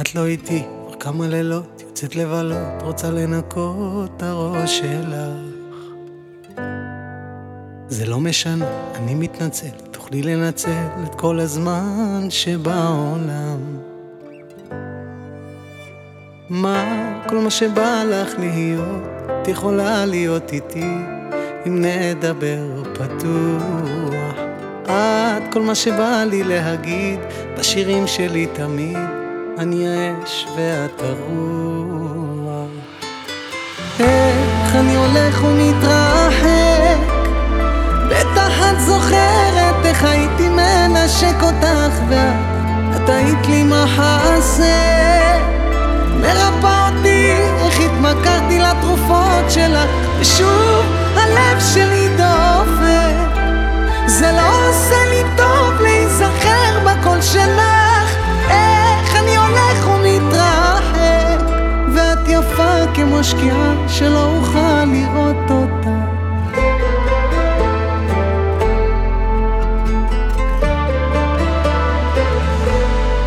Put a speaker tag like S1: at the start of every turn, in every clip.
S1: את לא איתי, כבר כמה לילות, יוצאת לבלות, רוצה לנקות את הראש שלך. זה לא משנה, אני מתנצל, תוכלי לנצל את כל הזמן שבעולם. מה כל מה שבא לך להיות, את יכולה להיות איתי, אם נדבר פתוח. את כל מה שבא לי להגיד, בשירים שלי תמיד, אני האש ואת הרוח. איך אני הולך ומתרחק, בטח את זוכרת איך הייתי מנשק אותך ואת, את היית לי מחסה. מרפא אותי, איך התמכרתי לתרופות שלך, ושוב שקיעה שלא אוכל לראות אותה.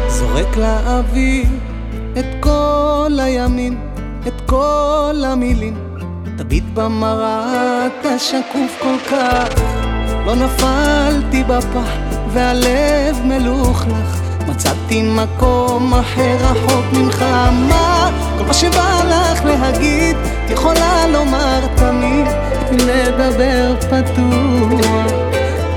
S1: זורק לאוויר את כל הימים, את כל המילים. תביט במראה, אתה שקוף כל כך. לא נפלתי בפח, והלב מלוכלך. מצאתי מקום אחר רחוק ממך. מה כל מה שבא לך להגיד, את יכולה לומר תמיד, לדבר פתוח.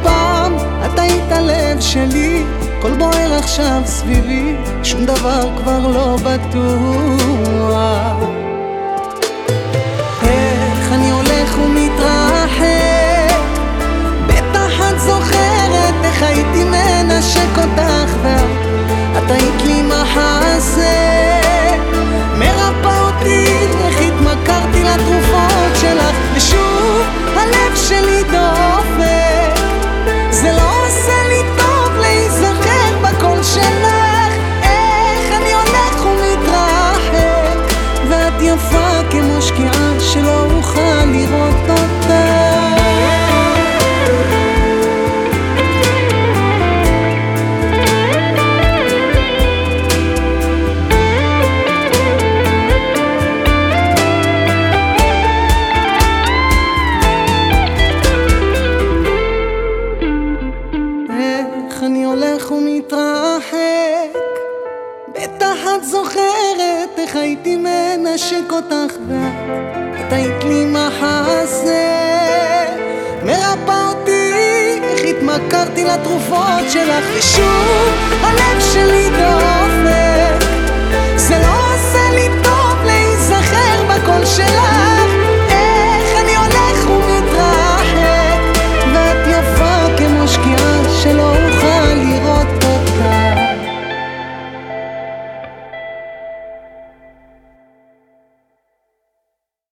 S1: פעם את היית הלב שלי. הכל בוער עכשיו סביבי, שום דבר כבר לא בטוח. אני הולך ומתרחק. בטח את זוכרת איך הייתי מנשק אותך ואת היית לי מחסה. מרפא אותי איך התמכרתי לתרופות שלך ושוב הלב